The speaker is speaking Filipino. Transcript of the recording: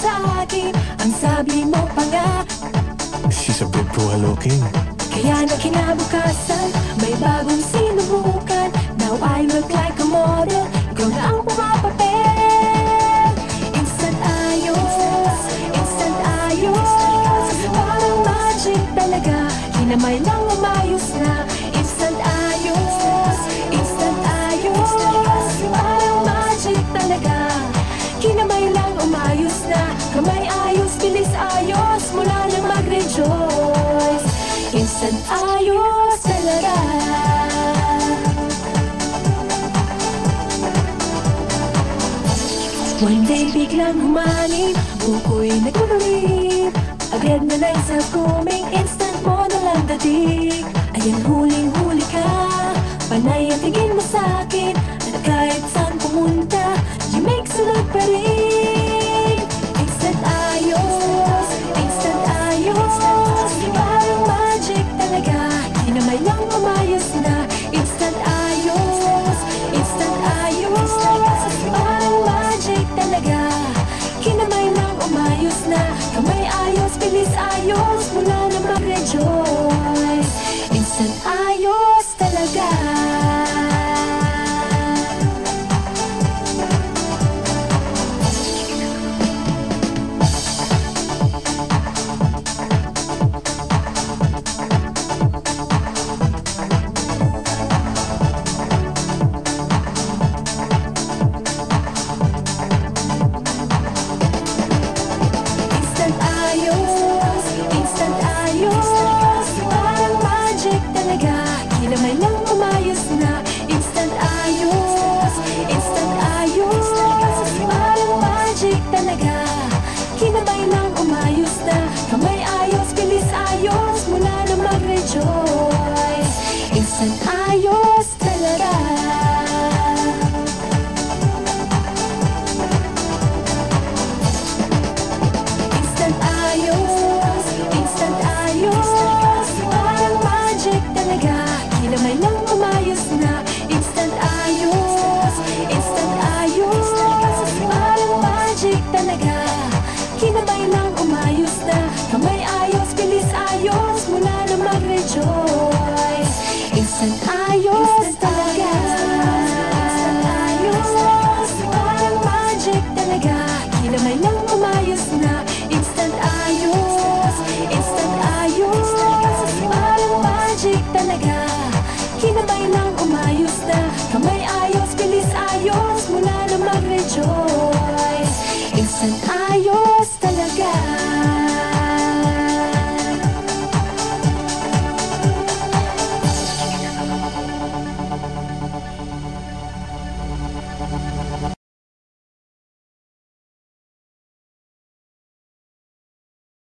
sa akin Ang sabi mo pa nga She's a bit buhaloking Kaya na kinabukasan May bagong sinubukan. Now I look like a model Ikaw na ang pumapapel. Instant ayos Instant ayos. Parang magic talaga Kinamay lang umayos na. One day biglang humanim Buko'y nagkulungin Agad na lang sa kumit ayos na. Kamay ayos, bilis ayos. Mula na magredyos Minsan ayos talaga.